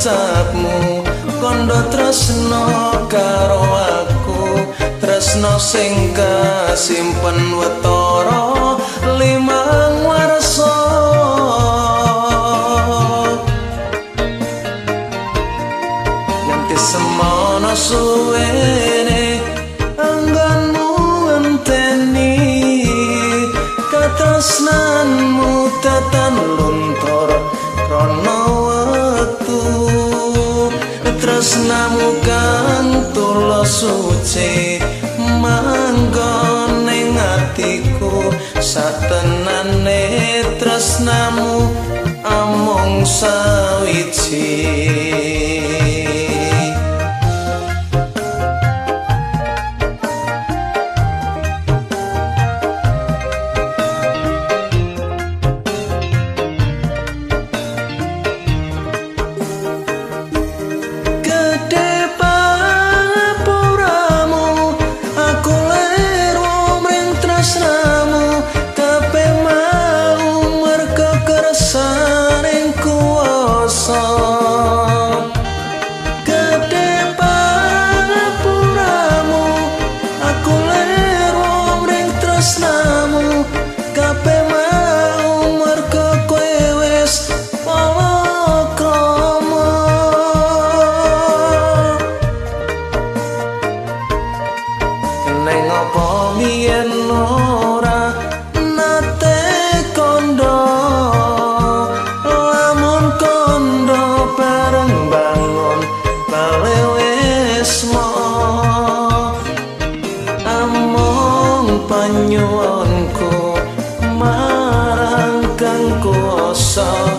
ngajapmu kondo tresno karo aku. Tresno sing kasimpen wetara limang warsa anggonmu enteni katresnanmu tatan luntur wektu tresnamu kang tulus suci manggon ning atiku. Satenane tresnamu among sawiji kuasa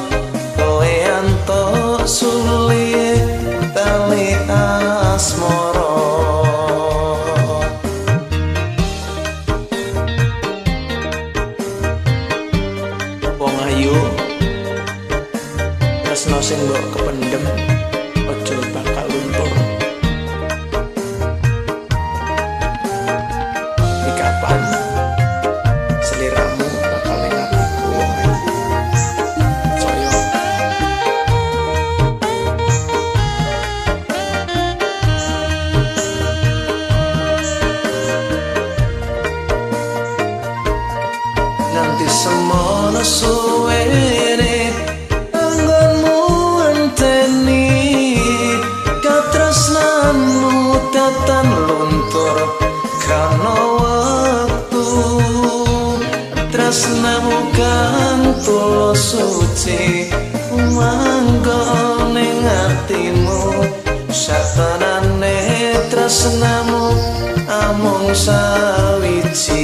semono suwene anggonmu enteni. Katresnanmu tatan luntur karena waktu. Tresnamu kan tulus suci manggone ngatimu satanane tresnamu among sawiji